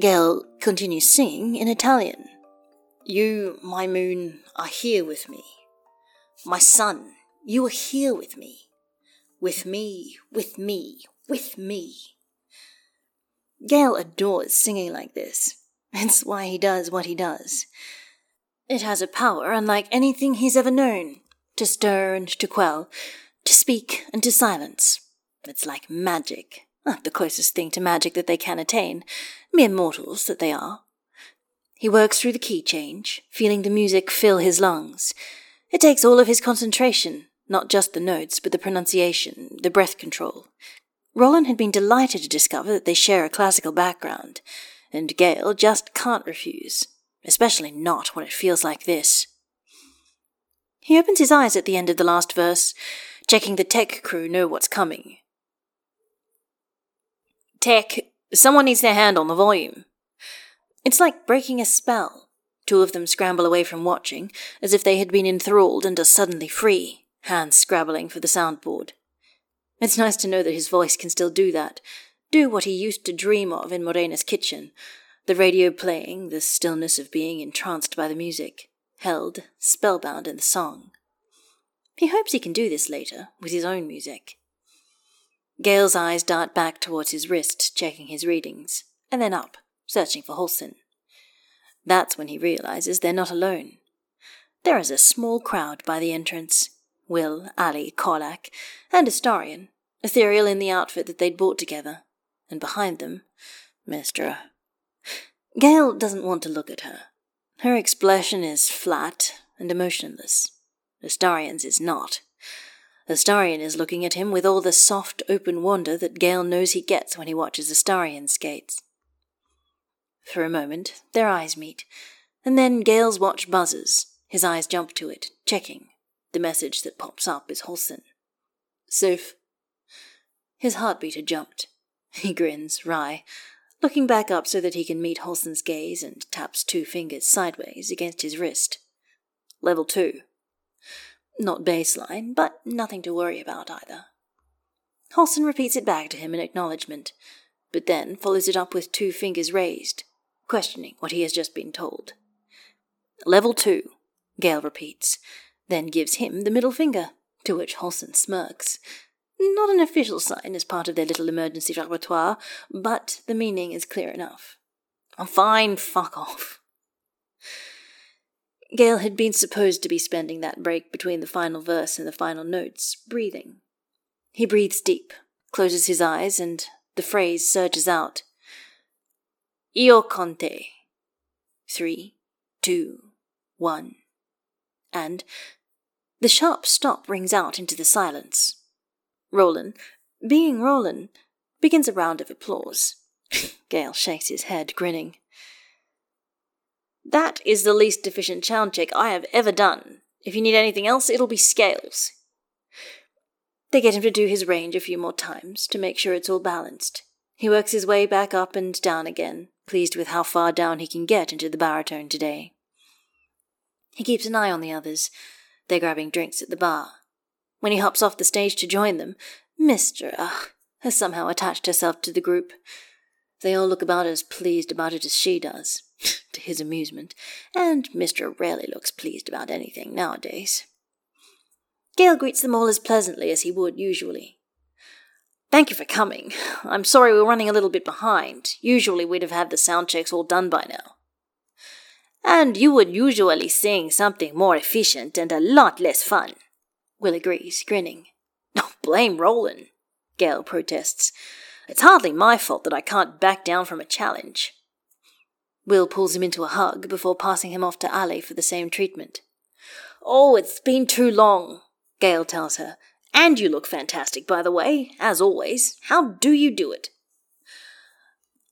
Gale continues singing in Italian. You, my moon, are here with me. My sun, you are here with me. With me, with me, with me. Gale adores singing like this. It's why he does what he does. It has a power unlike anything he's ever known to stir and to quell, to speak and to silence. It's like magic, ah, the closest thing to magic that they can attain, mere mortals that they are. He works through the key change, feeling the music fill his lungs. It takes all of his concentration, not just the notes, but the pronunciation, the breath control. Roland had been delighted to discover that they share a classical background, and Gale just can't refuse, especially not when it feels like this. He opens his eyes at the end of the last verse, checking the tech crew know what's coming. Tech, someone needs their hand on the volume. It's like breaking a spell. Two of them scramble away from watching, as if they had been enthralled and are suddenly free, hands scrabbling for the soundboard. It's nice to know that his voice can still do that, do what he used to dream of in Morena's kitchen, the radio playing, the stillness of being entranced by the music, held, spellbound in the song. He hopes he can do this later, with his own music. Gale's eyes dart back towards his wrist, checking his readings, and then up, searching for Halsin. That's when he realizes they're not alone. There is a small crowd by the entrance. Will, Ali, Karlach, and Astarion, Ethereal in the outfit that they'd bought together, and behind them, Mystra. Gale doesn't want to look at her. Her expression is flat and emotionless. Astarion's is not. Astarion is looking at him with all the soft, open wonder that Gale knows he gets when he watches Astarion skates. For a moment, their eyes meet, and then Gale's watch buzzes. His eyes jump to it, checking. The message that pops up is Halsin. Safe. His heartbeat had jumped. He grins, wry, looking back up so that he can meet Halsin's gaze and taps two fingers sideways against his wrist. Level two. Not baseline, but nothing to worry about either. Halsin repeats it back to him in acknowledgement, but then follows it up with two fingers raised, questioning what he has just been told. Level two, Gale repeats, then gives him the middle finger, to which Halsin smirks. Not an official sign as part of their little emergency repertoire, but the meaning is clear enough. Fine, fuck off. Gale had been supposed to be spending that break between the final verse and the final notes, breathing. He breathes deep, closes his eyes, and the phrase surges out. Io conte. Three, two, one. And the sharp stop rings out into the silence. Roland, being Roland, begins a round of applause. Gale shakes his head, grinning. That is the least deficient sound check I have ever done. If you need anything else, it'll be scales. They get him to do his range a few more times to make sure it's all balanced. He works his way back up and down again, pleased with how far down he can get into the baritone today. He keeps an eye on the others. They're grabbing drinks at the bar. When he hops off the stage to join them, Mystra uh, has somehow attached herself to the group. They all look about as pleased about it as she does, to his amusement, and Mr. rarely looks pleased about anything nowadays. Gale greets them all as pleasantly as he would usually. Thank you for coming. I'm sorry we're running a little bit behind. Usually we'd have had the sound checks all done by now. And you would usually sing something more efficient and a lot less fun. Will agrees, grinning. Oh, blame Roland, Gale protests. It's hardly my fault that I can't back down from a challenge. Will pulls him into a hug before passing him off to Ali for the same treatment. Oh, it's been too long, Gale tells her. And you look fantastic, by the way, as always. How do you do it?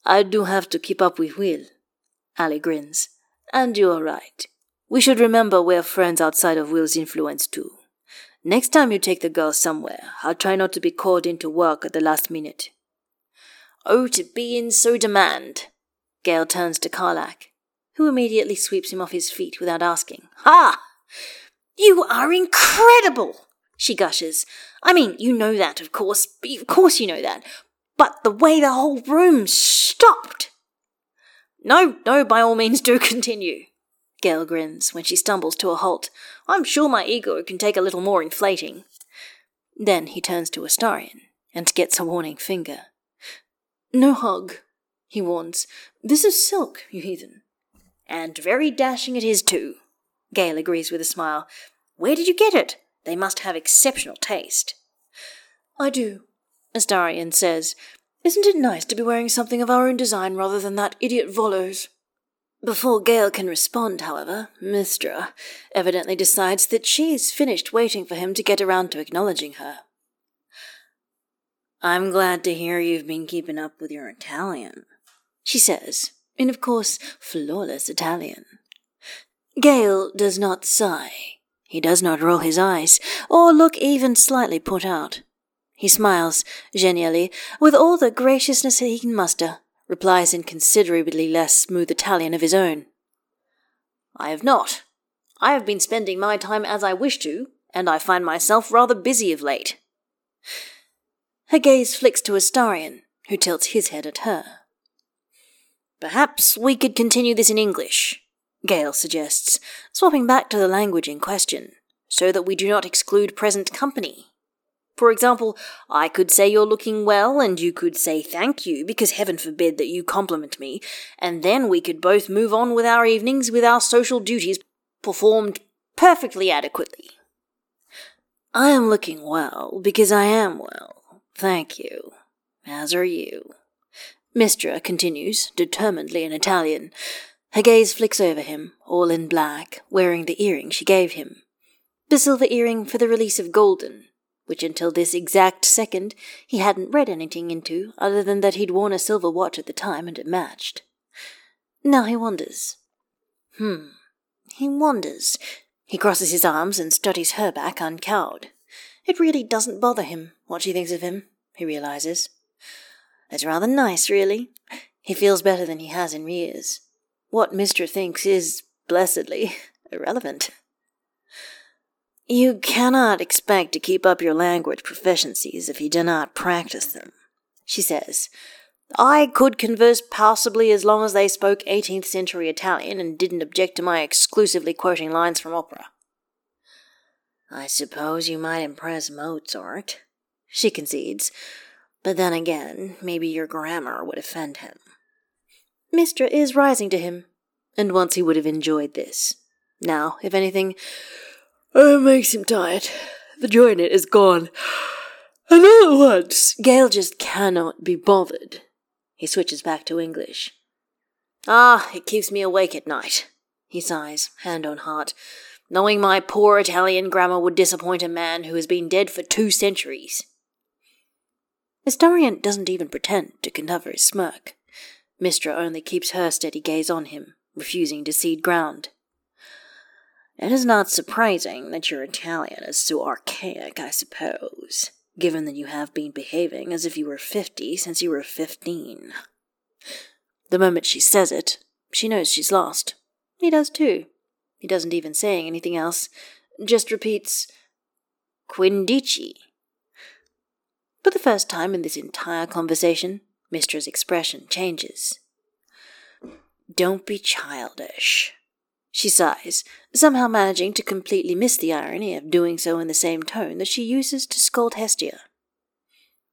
I do have to keep up with Will, Ali grins. And you are right. We should remember we're friends outside of Will's influence, too. Next time you take the girl somewhere, I'll try not to be called into work at the last minute. Oh, to be in so demand! Gale turns to Karlach, who immediately sweeps him off his feet without asking. Ha! You are incredible! She gushes. I mean, you know that, of course. Of course you know that. But the way the whole room stopped! No, no, by all means do continue. Gale grins when she stumbles to a halt. I'm sure my ego can take a little more inflating. Then he turns to Astarion and gets a warning finger. No hug, he warns. This is silk, you heathen. And very dashing it is, too. Gale agrees with a smile. Where did you get it? They must have exceptional taste. I do, Astarion says. Isn't it nice to be wearing something of our own design rather than that idiot Volo's? Before Gale can respond, however, Mystra evidently decides that she's finished waiting for him to get around to acknowledging her. I'm glad to hear you've been keeping up with your Italian, she says, in of course flawless Italian. Gale does not sigh. He does not roll his eyes, or look even slightly put out. He smiles, genially, with all the graciousness he can muster, replies in considerably less smooth Italian of his own. I have not. I have been spending my time as I wish to, and I find myself rather busy of late. Her gaze flicks to Astarion, who tilts his head at her. Perhaps we could continue this in English, Gale suggests, swapping back to the language in question, so that we do not exclude present company. For example, I could say you're looking well, and you could say thank you, because heaven forbid that you compliment me, and then we could both move on with our evenings with our social duties performed perfectly adequately. I am looking well because I am well, thank you. As are you. Mystra continues, determinedly in Italian. Her gaze flicks over him, all in black, wearing the earring she gave him. The silver earring for the release of Golden, which until this exact second he hadn't read anything into other than that he'd worn a silver watch at the time and it matched. Now he wonders. Hmm. He wonders. He crosses his arms and studies her back uncowed. It really doesn't bother him what she thinks of him, he realizes. It's rather nice, really. He feels better than he has in years. What Mystra thinks is, blessedly, irrelevant. You cannot expect to keep up your language proficiencies if you do not practice them, she says. I could converse passably as long as they spoke 18th century Italian and didn't object to my exclusively quoting lines from opera. I suppose you might impress Mozart, she concedes, but then again, maybe your grammar would offend him. Mystra is rising to him, and once he would have enjoyed this. Now, if anything, Oh, it makes him tired. The joy in it is gone. And all at once, Gale just cannot be bothered. He switches back to English. Ah, it keeps me awake at night, he sighs, hand on heart, knowing my poor Italian grammar would disappoint a man who has been dead for two centuries. Astarion doesn't even pretend to cover his smirk. Mystra only keeps her steady gaze on him, refusing to cede ground. It is not surprising that your Italian is so archaic, I suppose, given that you have been behaving as if you were fifty since you were fifteen. The moment she says it, she knows she's lost. He does too. He doesn't even say anything else, just repeats, Quindici. For the first time in this entire conversation, Mystra's expression changes. Don't be childish, she sighs, somehow managing to completely miss the irony of doing so in the same tone that she uses to scold Hestia.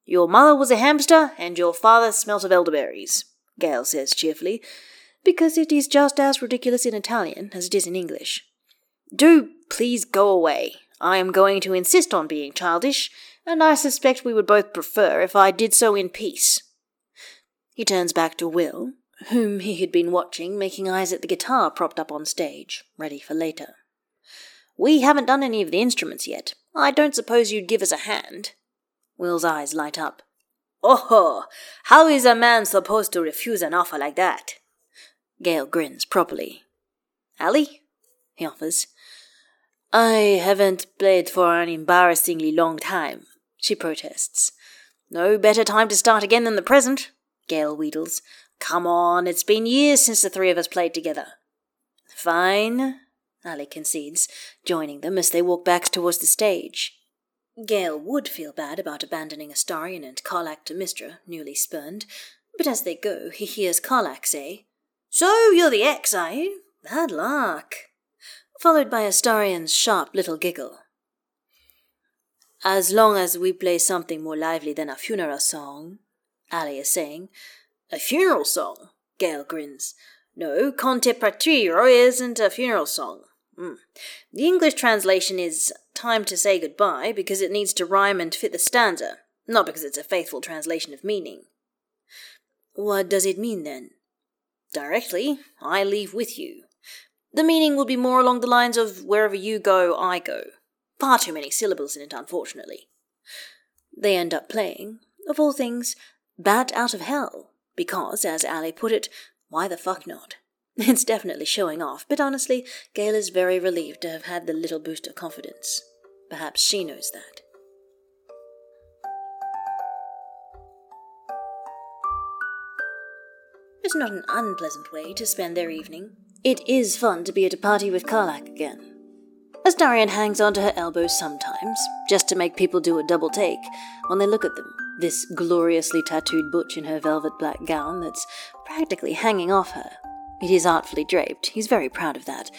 Your mother was a hamster, and your father smelt of elderberries, Gale says cheerfully, because it is just as ridiculous in Italian as it is in English. Do please go away. I am going to insist on being childish, and I suspect we would both prefer if I did so in peace. He turns back to Will, whom he had been watching, making eyes at the guitar propped up on stage, ready for later. We haven't done any of the instruments yet. I don't suppose you'd give us a hand. Will's eyes light up. Oh, ho how is a man supposed to refuse an offer like that? Gale grins properly. Allie? he offers. I haven't played for an embarrassingly long time, she protests. No better time to start again than the present, Gale wheedles. Come on, it's been years since the three of us played together. Fine, Allie concedes, joining them as they walk back towards the stage. Gale would feel bad about abandoning Astarion and Karlach to Mystra, newly spurned, but as they go, he hears Karlach say, So you're the ex, are you? Bad luck. Followed by Astarion's sharp little giggle. As long as we play something more lively than a funeral song, Ali is saying. A funeral song? Gale grins. No, Con te partirò isn't a funeral song. Mm. The English translation is Time to Say Goodbye because it needs to rhyme and fit the stanza, not because it's a faithful translation of meaning. What does it mean then? Directly, I leave with you. The meaning will be more along the lines of wherever you go, I go. Far too many syllables in it, unfortunately. They end up playing, of all things, Bat Out of Hell, because, as Ali put it, why the fuck not? It's definitely showing off, but honestly, Gale is very relieved to have had the little boost of confidence. Perhaps she knows that. It's not an unpleasant way to spend their evening. It is fun to be at a party with Karlach again. Astarion hangs onto her elbows sometimes, just to make people do a double take when they look at them. This gloriously tattooed butch in her velvet black gown that's practically hanging off her it is artfully draped, he's very proud of that,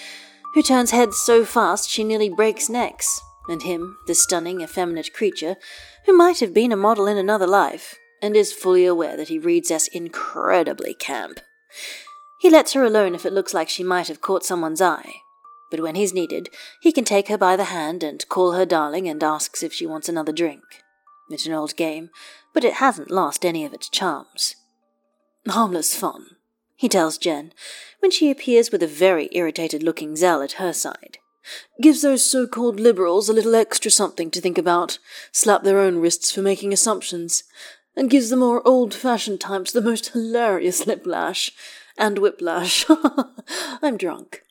who turns heads so fast she nearly breaks necks, and him, the stunning, effeminate creature, who might have been a model in another life, and is fully aware that he reads us incredibly camp. He lets her alone if it looks like she might have caught someone's eye, but when he's needed, he can take her by the hand and call her darling and asks if she wants another drink. It's an old game, but it hasn't lost any of its charms. Harmless fun, he tells Jen, when she appears with a very irritated looking Zell at her side. Gives those so called liberals a little extra something to think about, slap their own wrists for making assumptions, and gives the more old fashioned types the most hilarious liplash and whiplash. I'm drunk.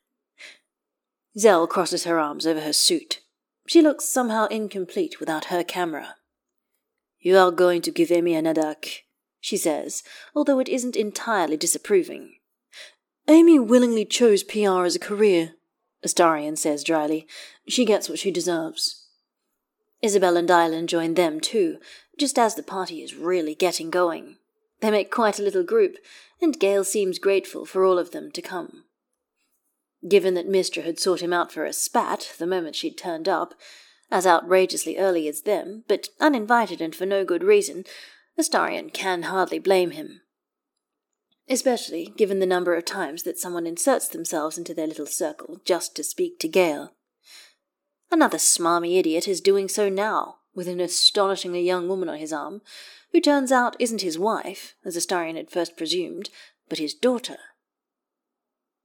Zell crosses her arms over her suit. She looks somehow incomplete without her camera. You are going to give Amy an adak, she says, although it isn't entirely disapproving. Amy willingly chose PR as a career, Astarion says dryly. She gets what she deserves. Isabel and Dylan join them too, just as the party is really getting going. They make quite a little group, and Gale seems grateful for all of them to come. Given that Mystra had sought him out for a spat the moment she'd turned up, as outrageously early as them, but uninvited and for no good reason, Astarion can hardly blame him. Especially given the number of times that someone inserts themselves into their little circle just to speak to Gale. Another smarmy idiot is doing so now, with an astonishingly young woman on his arm, who turns out isn't his wife, as Astarion had first presumed, but his daughter.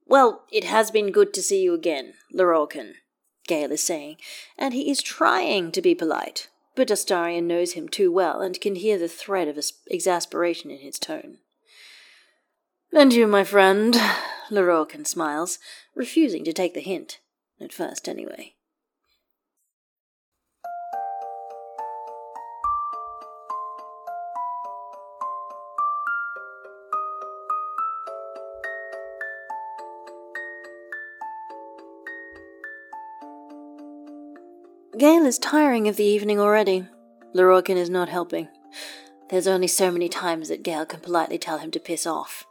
Well, it has been good to see you again, Lorroakan, Gale is saying, and he is trying to be polite, but Astarion knows him too well and can hear the thread of exasperation in his tone. And you, my friend, Lorroakan smiles, refusing to take the hint, at first anyway. Gale is tiring of the evening already. Lorroakan is not helping. There's only so many times that Gale can politely tell him to piss off.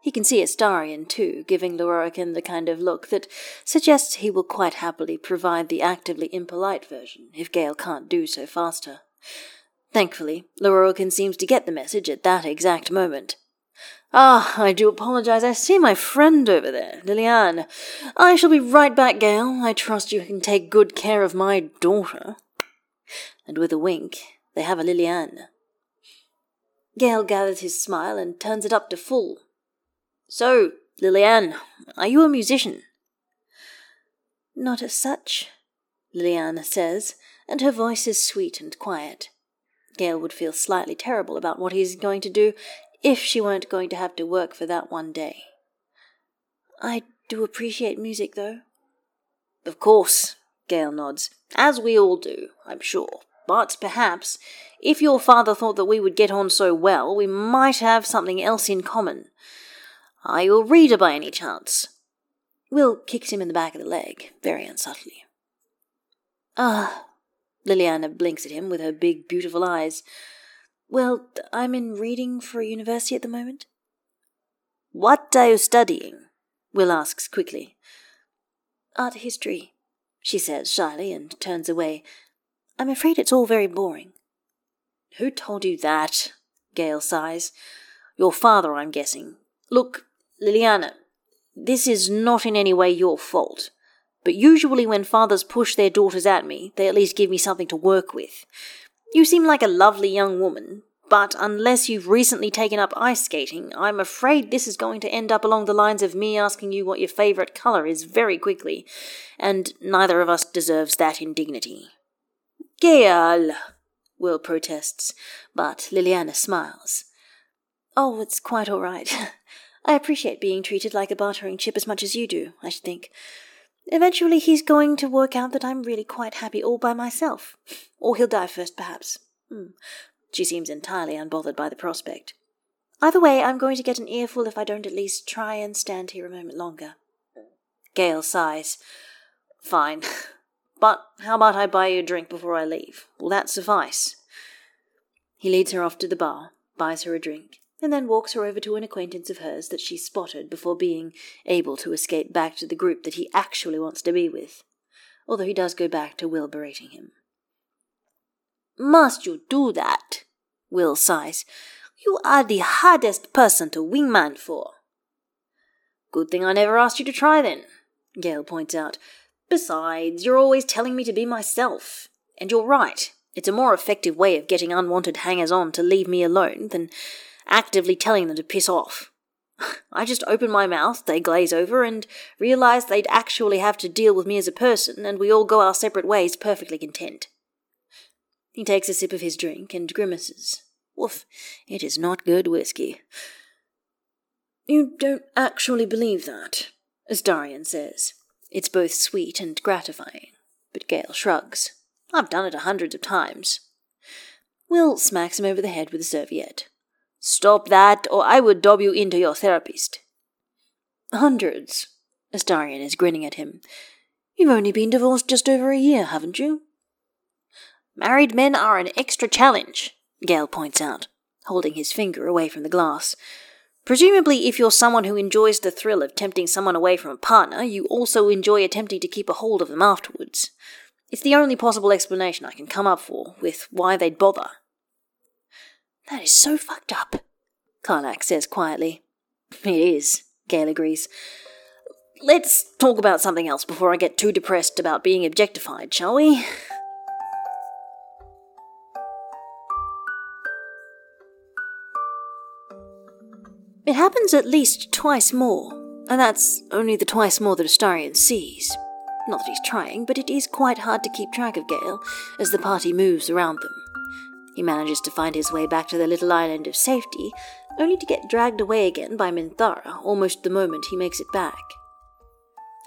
He can see Astarion, too, giving Lorroakan the kind of look that suggests he will quite happily provide the actively impolite version if Gale can't do so faster. Thankfully, Lorroakan seems to get the message at that exact moment. Ah, I do apologize. I see my friend over there, Liliane. I shall be right back, Gale. I trust you can take good care of my daughter. And with a wink, they have a Liliane. Gale gathers his smile and turns it up to full. So, Liliane, are you a musician? Not as such, Liliane says, and her voice is sweet and quiet. Gale would feel slightly terrible about what he is going to do if she weren't going to have to work for that one day. I do appreciate music, though. Of course, Gale nods, as we all do, I'm sure. But perhaps, if your father thought that we would get on so well, we might have something else in common. Are you a reader by any chance? Will kicks him in the back of the leg, very unsubtly. Ah, Liliana blinks at him with her big, beautiful eyes. Well, I'm in reading for a university at the moment. What are you studying? Will asks quickly. Art history, she says shyly and turns away. I'm afraid it's all very boring. Who told you that? Gale sighs. Your father, I'm guessing. Look, Liliana, this is not in any way your fault. But usually when fathers push their daughters at me, they at least give me something to work with. You seem like a lovely young woman, but unless you've recently taken up ice skating, I'm afraid this is going to end up along the lines of me asking you what your favourite colour is very quickly, and neither of us deserves that indignity. Gale, Will protests, but Liliana smiles. Oh, it's quite all right. I appreciate being treated like a bartering chip as much as you do, I should think. Eventually he's going to work out that I'm really quite happy all by myself. Or he'll die first, perhaps. Hmm. She seems entirely unbothered by the prospect. Either way, I'm going to get an earful if I don't at least try and stand here a moment longer. Gale sighs. Fine. But how about I buy you a drink before I leave? Will that suffice? He leads her off to the bar, buys her a drink, and then walks her over to an acquaintance of hers that she spotted before being able to escape back to the group that he actually wants to be with, although he does go back to Will berating him. Must you do that? Will sighs. You are the hardest person to wingman for. Good thing I never asked you to try then, Gale points out. Besides, you're always telling me to be myself. And you're right. It's a more effective way of getting unwanted hangers on to leave me alone than actively telling them to piss off. I just open my mouth, they glaze over, and realize they'd actually have to deal with me as a person, and we all go our separate ways perfectly content. He takes a sip of his drink and grimaces. Woof, it is not good whiskey. You don't actually believe that, Astarion says. It's both sweet and gratifying, but Gale shrugs. I've done it hundreds of times. Will smacks him over the head with a serviette. Stop that, or I would dob you into your therapist. Hundreds. Astarion is grinning at him. You've only been divorced just over a year, haven't you? Married men are an extra challenge, Gale points out, holding his finger away from the glass. Presumably, if you're someone who enjoys the thrill of tempting someone away from a partner, you also enjoy attempting to keep a hold of them afterwards. It's the only possible explanation I can come up for with why they'd bother. That is so fucked up, Karlach says quietly. It is, Gale agrees. Let's talk about something else before I get too depressed about being objectified, shall we? It happens at least twice more, and that's only the twice more that Astarion sees. Not that he's trying, but it is quite hard to keep track of Gale as the party moves around them. He manages to find his way back to the little island of safety, only to get dragged away again by Minthara almost the moment he makes it back.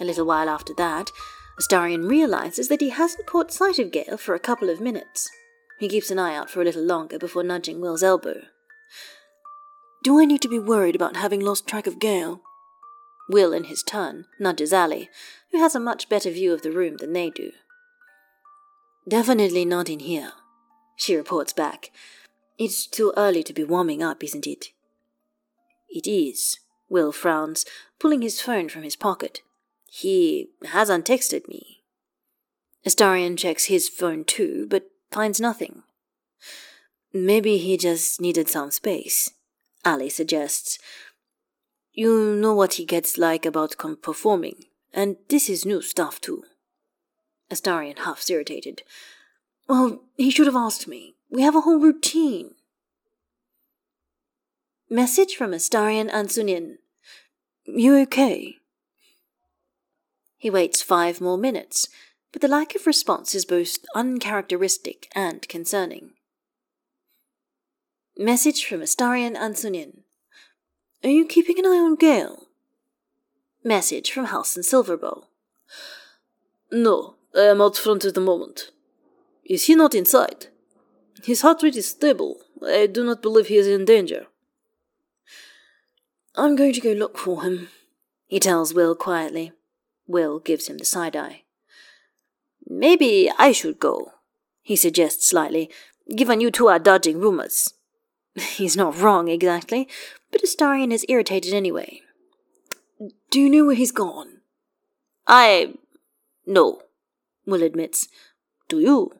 A little while after that, Astarion realizes that he hasn't caught sight of Gale for a couple of minutes. He keeps an eye out for a little longer before nudging Will's elbow. Do I need to be worried about having lost track of Gale? Will, in his turn, nudges Ally, who has a much better view of the room than they do. Definitely not in here, she reports back. It's too early to be warming up, isn't it? It is, Will frowns, pulling his phone from his pocket. He hasn't texted me. Astarion checks his phone too, but finds nothing. Maybe he just needed some space, Ali suggests. You know what he gets like about performing, and this is new stuff too. Astarion huffs irritated. Well, he should have asked me. We have a whole routine. Message from Astarion Ancunín. You okay? He waits five more minutes, but the lack of response is both uncharacteristic and concerning. Message from Astarion Ancunín. Are you keeping an eye on Gale? Message from Halsin Silverbow. No, I am out front at the moment. Is he not inside? His heart rate is stable. I do not believe he is in danger. I'm going to go look for him, he tells Will quietly. Will gives him the side eye. Maybe I should go, he suggests slightly, given you two are dodging rumors. He's not wrong exactly, but Astarion is irritated anyway. Do you know where he's gone? I. No, Will admits. Do you?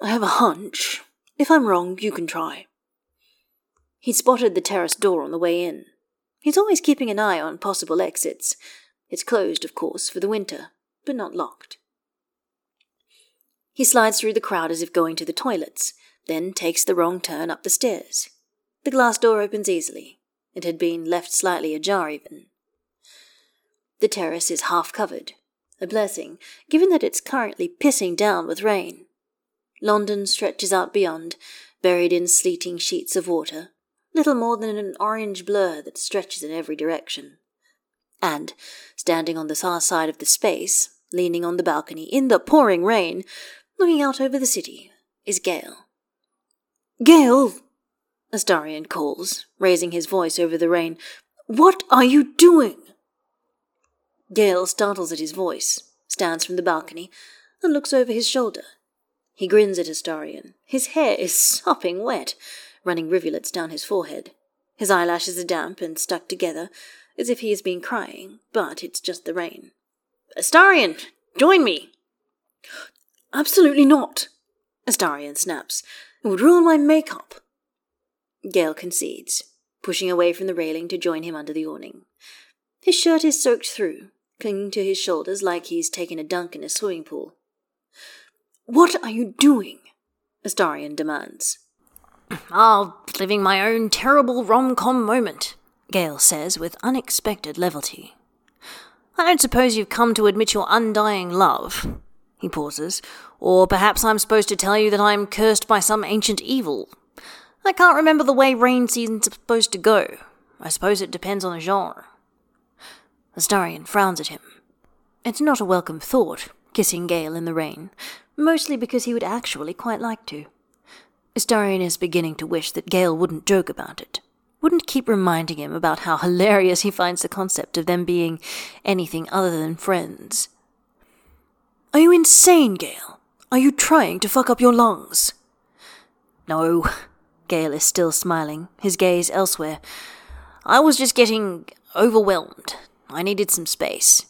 I have a hunch. If I'm wrong, you can try. He'd spotted the terrace door on the way in. He's always keeping an eye on possible exits. It's closed, of course, for the winter, but not locked. He slides through the crowd as if going to the toilets, then takes the wrong turn up the stairs. The glass door opens easily. It had been left slightly ajar, even. The terrace is half covered, a blessing, given that it's currently pissing down with rain. London stretches out beyond, buried in sleeting sheets of water, little more than an orange blur that stretches in every direction. And, standing on the far side of the space, leaning on the balcony in the pouring rain, looking out over the city, is Gale. Gale! Astarion calls, raising his voice over the rain. What are you doing? Gale startles at his voice, stands from the balcony, and looks over his shoulder. He grins at Astarion. His hair is sopping wet, running rivulets down his forehead. His eyelashes are damp and stuck together, as if he has been crying, but it's just the rain. Astarion, join me! Absolutely not, Astarion snaps. It would ruin my makeup. Gale concedes, pushing away from the railing to join him under the awning. His shirt is soaked through, clinging to his shoulders like he's taken a dunk in a swimming pool. What are you doing? Astarion demands. Ah, living my own terrible rom com moment, Gale says with unexpected levity. I don't suppose you've come to admit your undying love. He pauses. Or perhaps I'm supposed to tell you that I'm cursed by some ancient evil. I can't remember the way rain season's are supposed to go. I suppose it depends on the genre. Astarion frowns at him. It's not a welcome thought, kissing Gale in the rain, mostly because he would actually quite like to. Astarion is beginning to wish that Gale wouldn't joke about it, wouldn't keep reminding him about how hilarious he finds the concept of them being anything other than friends. Are you insane, Gale? Are you trying to fuck up your lungs? No. Gale is still smiling, his gaze elsewhere. I was just getting overwhelmed. I needed some space.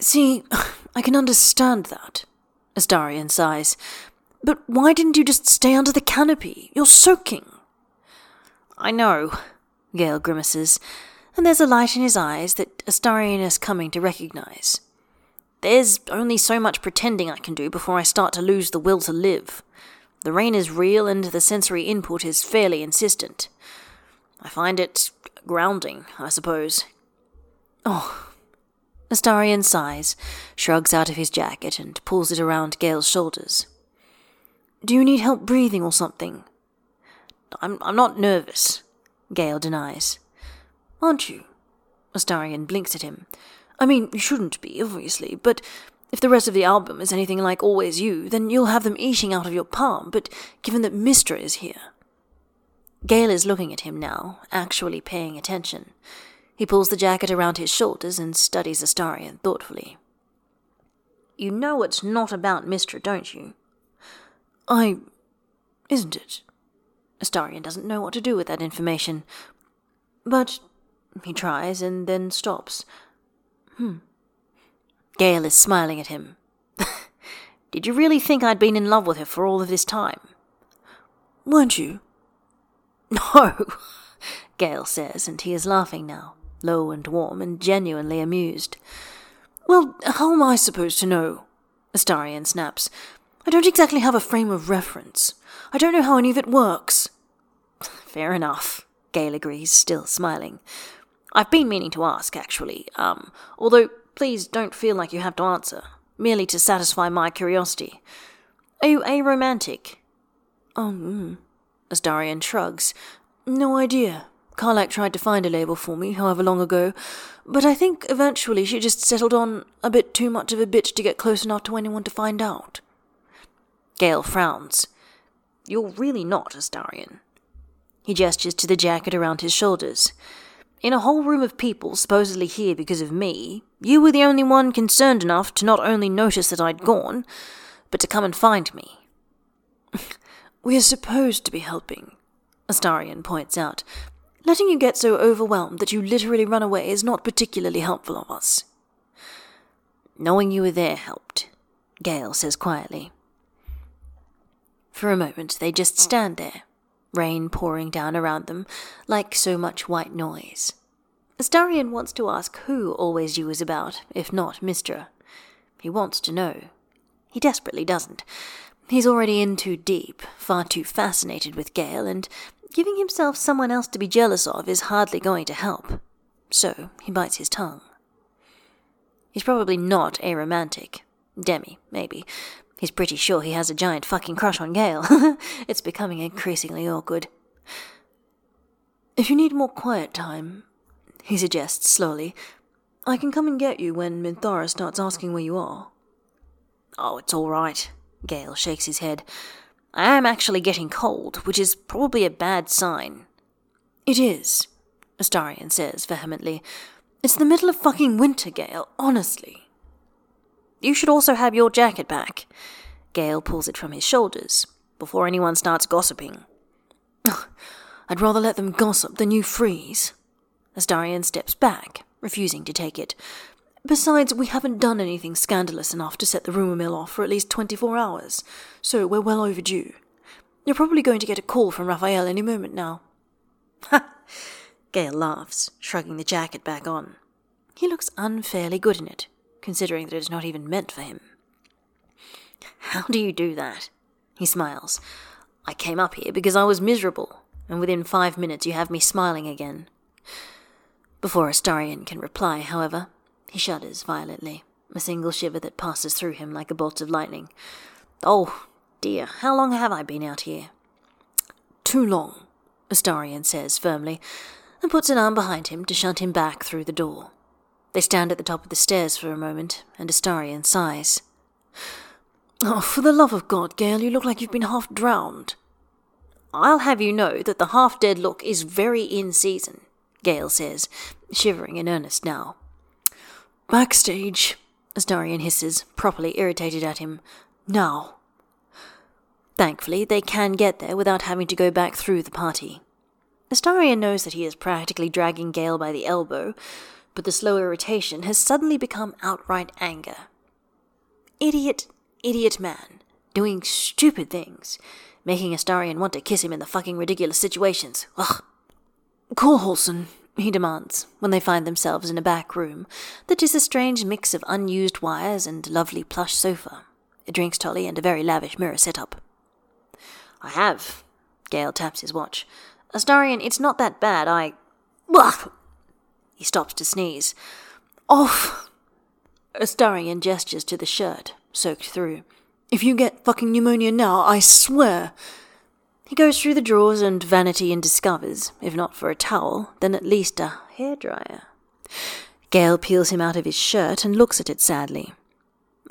See, I can understand that, Astarion sighs. But why didn't you just stay under the canopy? You're soaking. I know, Gale grimaces, and there's a light in his eyes that Astarion is coming to recognize. There's only so much pretending I can do before I start to lose the will to live. The rain is real and the sensory input is fairly insistent. I find it grounding, I suppose. Oh. Astarion sighs, shrugs out of his jacket, and pulls it around Gale's shoulders. Do you need help breathing or something? I'm, I'm not nervous, Gale denies. Aren't you? Astarion blinks at him. I mean, you shouldn't be, obviously, but if the rest of the album is anything like Always You, then you'll have them eating out of your palm, but given that Mystra is here. Gale is looking at him now, actually paying attention. He pulls the jacket around his shoulders and studies Astarion thoughtfully. You know it's not about Mystra, don't you? I. isn't it? Astarion doesn't know what to do with that information. But he tries and then stops. Hmm. Gale is smiling at him. Did you really think I'd been in love with her for all of this time? Weren't you? No, Gale says, and he is laughing now, low and warm and genuinely amused. Well, how am I supposed to know? Astarion snaps. I don't exactly have a frame of reference. I don't know how any of it works. Fair enough, Gale agrees, still smiling. I've been meaning to ask, actually, um, although please don't feel like you have to answer, merely to satisfy my curiosity. Are you aromantic? Oh, mm. Astarion shrugs. No idea. Karlach tried to find a label for me, however long ago, but I think eventually she just settled on a bit too much of a bitch to get close enough to anyone to find out. Gale frowns. You're really not, Astarion. He gestures to the jacket around his shoulders. In a whole room of people supposedly here because of me, you were the only one concerned enough to not only notice that I'd gone, but to come and find me. we are supposed to be helping, Astarion points out. Letting you get so overwhelmed that you literally run away is not particularly helpful of us. Knowing you were there helped, Gale says quietly. For a moment, they just oh. stand there, rain pouring down around them like so much white noise. Astarion wants to ask who Always You is about, if not Mystra. He wants to know. He desperately doesn't. He's already in too deep, far too fascinated with Gale, and giving himself someone else to be jealous of is hardly going to help. So he bites his tongue. He's probably not a romantic. Demi, maybe. He's pretty sure he has a giant fucking crush on Gale. it's becoming increasingly awkward. If you need more quiet time, he suggests slowly, I can come and get you when Minthara starts asking where you are. Oh, it's all right. Gale shakes his head. I am actually getting cold, which is probably a bad sign. It is, Astarion says vehemently. It's the middle of fucking winter, Gale, honestly. You should also have your jacket back. Gale pulls it from his shoulders before anyone starts gossiping. I'd rather let them gossip than you freeze. Astarion steps back, refusing to take it. Besides, we haven't done anything scandalous enough to set the rumour mill off for at least 24 hours, so we're well overdue. You're probably going to get a call from Raphael any moment now. Ha! Gale laughs, shrugging the jacket back on. He looks unfairly good in it, considering that it's not even meant for him. How do you do that? He smiles. I came up here because I was miserable, and within five minutes you have me smiling again. Before Astarion can reply, however, he shudders violently, a single shiver that passes through him like a bolt of lightning. Oh, dear, how long have I been out here? Too long, Astarion says firmly, and puts an arm behind him to shunt him back through the door. They stand at the top of the stairs for a moment, and Astarion sighs. Oh, for the love of God, Gale, you look like you've been half drowned. I'll have you know that the half dead look is very in season, Gale says, shivering in earnest now. Backstage, Astarion hisses, properly irritated at him. Now. Thankfully, they can get there without having to go back through the party. Astarion knows that he is practically dragging Gale by the elbow, but the slow irritation has suddenly become outright anger. Idiot, idiot man, doing stupid things, making Astarion want to kiss him in the fucking ridiculous situations. Ugh. Call Halsin, he demands, when they find themselves in a back room that is a strange mix of unused wires and lovely plush sofa, a drinks trolley, and a very lavish mirror setup. I have. Gale taps his watch. Astarion, it's not that bad. I. Blah! He stops to sneeze. Off! Astarion gestures to the shirt, soaked through. If you get fucking pneumonia now, I swear. He goes through the drawers and vanity and discovers, if not for a towel, then at least a hairdryer. Gale peels him out of his shirt and looks at it sadly.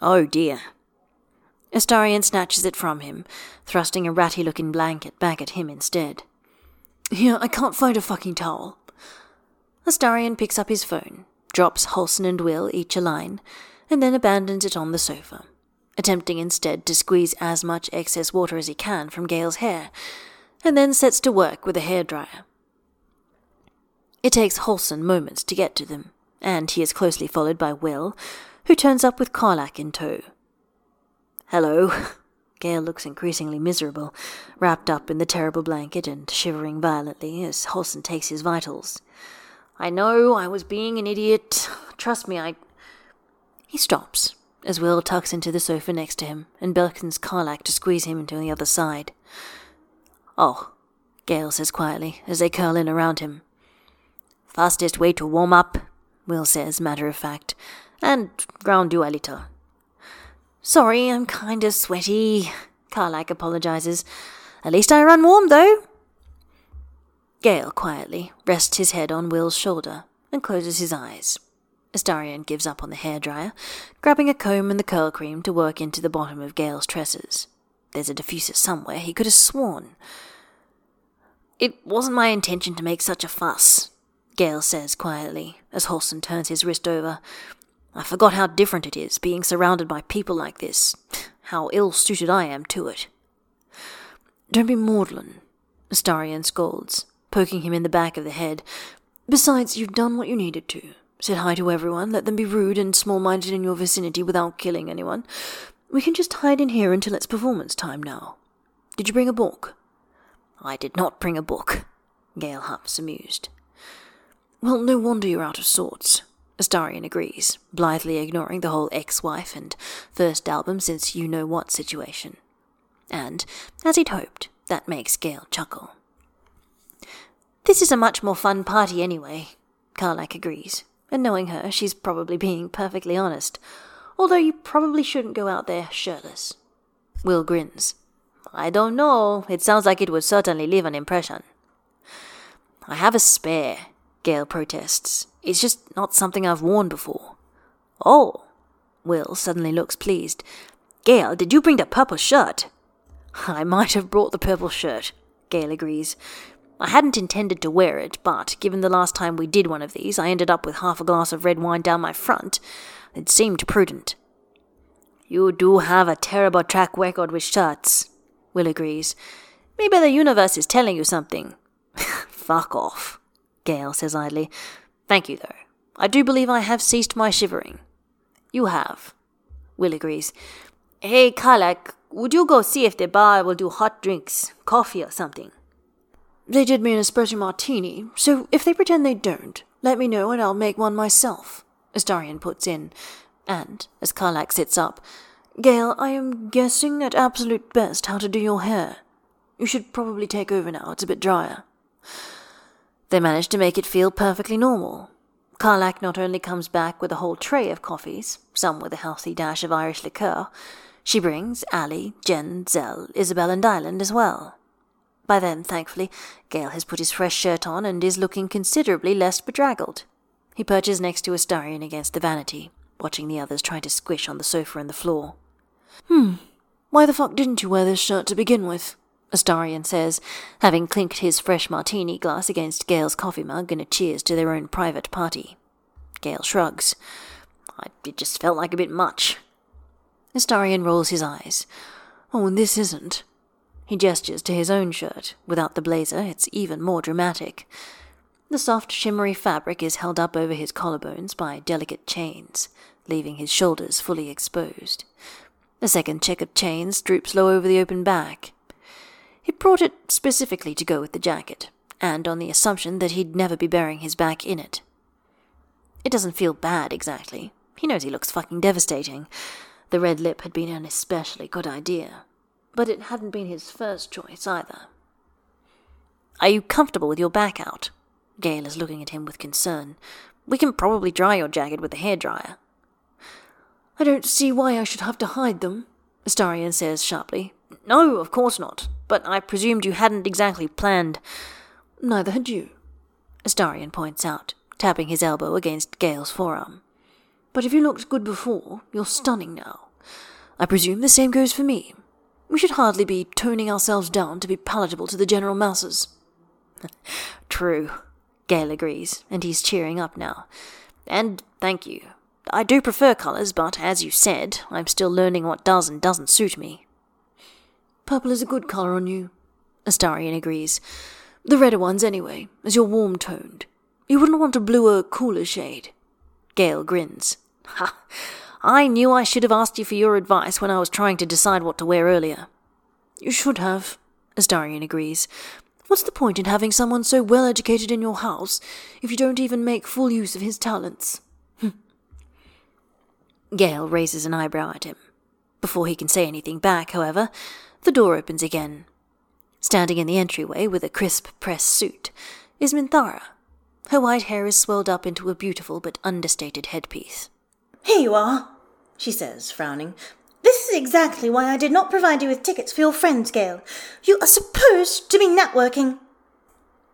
Oh dear. Astarion snatches it from him, thrusting a ratty looking blanket back at him instead. Here, I can't find a fucking towel. Astarion picks up his phone, drops Halsin and Will each a line, and then abandons it on the sofa attempting instead to squeeze as much excess water as he can from Gale's hair, and then sets to work with a hairdryer. It takes Halsin moments to get to them, and he is closely followed by Will, who turns up with Karlach in tow. Hello. Gale looks increasingly miserable, wrapped up in the terrible blanket and shivering violently as Halsin takes his vitals. I know I was being an idiot. Trust me, I. He stops, as Will tucks into the sofa next to him and beckons Karlach to squeeze him into the other side. Oh, Gale says quietly as they curl in around him. Fastest way to warm up, Will says, matter of fact, and ground you a little. Sorry, I'm kinda sweaty, Karlach apologizes. At least I run warm, though. Gale quietly rests his head on Will's shoulder and closes his eyes. Astarion gives up on the hairdryer, grabbing a comb and the curl cream to work into the bottom of Gale's tresses. There's a diffuser somewhere, he could have sworn. It wasn't my intention to make such a fuss, Gale says quietly, as Halsin turns his wrist over. I forgot how different it is being surrounded by people like this, how ill suited I am to it. Don't be maudlin, Astarion scolds, poking him in the back of the head. Besides, you've done what you needed to. Said hi to everyone, let them be rude and small minded in your vicinity without killing anyone. We can just hide in here until it's performance time now. Did you bring a book? I did not bring a book, Gale humps, amused. Well, no wonder you're out of sorts. Astarion agrees, blithely ignoring the whole ex wife and first album since you know what situation. And, as he'd hoped, that makes Gale chuckle. This is a much more fun party anyway, Karlach agrees, and knowing her, she's probably being perfectly honest, although you probably shouldn't go out there shirtless. Wyll grins. I don't know, it sounds like it would certainly leave an impression. I have a spare, Gale protests. It's just not something I've worn before. Oh. Wyll suddenly looks pleased. Gale, did you bring the purple shirt? I might have brought the purple shirt, Gale agrees. I hadn't intended to wear it, but given the last time we did one of these, I ended up with half a glass of red wine down my front. It seemed prudent. You do have a terrible track record with shirts, Wyll agrees. Maybe the universe is telling you something. Fuck off. Gale says idly. Thank you, though. I do believe I have ceased my shivering. You have. Will agrees. Hey, Karlach, would you go see if the bar will do hot drinks, coffee or something? They did me an espresso martini, so if they pretend they don't, let me know and I'll make one myself, Astarion puts in. And, as Karlach sits up, Gale, I am guessing at absolute best how to do your hair. You should probably take over now, it's a bit drier. They manage to make it feel perfectly normal. Karlach not only comes back with a whole tray of coffees, some with a healthy dash of Irish liqueur, she brings Ali, Jen, Zell, Isabel, and Dylan as well. By then, thankfully, Gale has put his fresh shirt on and is looking considerably less bedraggled. He perches next to Astarion against the vanity, watching the others try to squish on the sofa and the floor. Hmm, why the fuck didn't you wear this shirt to begin with? Astarion says, having clinked his fresh martini glass against Gale's coffee mug in a cheers to their own private party. Gale shrugs. It just felt like a bit much. Astarion rolls his eyes. Oh, and this isn't. He gestures to his own shirt. Without the blazer, it's even more dramatic. The soft, shimmery fabric is held up over his collarbones by delicate chains, leaving his shoulders fully exposed. A second check of chains droops low over the open back, he brought it specifically to go with the jacket, and on the assumption that he'd never be burying his back in it. It doesn't feel bad exactly. He knows he looks fucking devastating. The red lip had been an especially good idea, but it hadn't been his first choice either. Are you comfortable with your back out? Gale is looking at him with concern. We can probably dry your jacket with a hairdryer. I don't see why I should have to hide them, Astarion says sharply. No, of course not but I presumed you hadn't exactly planned. Neither had you, Astarion points out, tapping his elbow against Gale's forearm. But if you looked good before, you're stunning now. I presume the same goes for me. We should hardly be toning ourselves down to be palatable to the general masses. True, Gale agrees, and he's cheering up now. And thank you. I do prefer colours, but as you said, I'm still learning what does and doesn't suit me. Purple is a good colour on you, Astarion agrees. The redder ones, anyway, as you're warm toned. You wouldn't want a bluer, cooler shade. Gale grins. Ha! I knew I should have asked you for your advice when I was trying to decide what to wear earlier. You should have, as Astarion agrees. What's the point in having someone so well educated in your house if you don't even make full use of his talents? Gale raises an eyebrow at him. Before he can say anything back, however, the door opens again. Standing in the entryway with a crisp press suit is Minthara. Her white hair is swelled up into a beautiful but understated headpiece. Here you are, she says, frowning. This is exactly why I did not provide you with tickets for your friend's Gale. You are supposed to be networking.